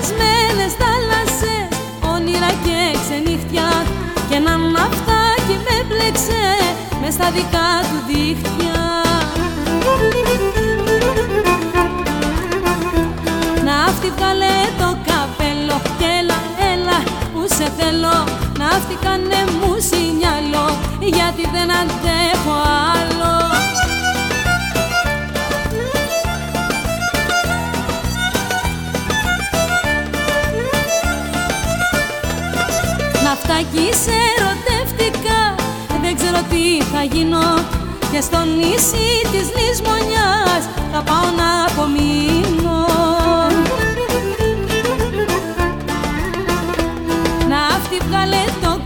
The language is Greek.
Ξεχασμένες θάλασσες, όνειρα και ξενύχτια. Και ένα ναυτάκι με πλέξε μες στα δικά του δίχτυα. Ναύτη βγάλε το καπέλο και έλα, έλα που σε θέλω. Ναύτη κάνε μου σινιαλό γιατί δεν αντέχω άλλο Ναυτάκι σε ερωτεύτηκα. Δεν ξέρω τι θα γίνω. Και στο νησί της λησμονιάς Θα πάω να απομείνω. Ναύτη βγάλε το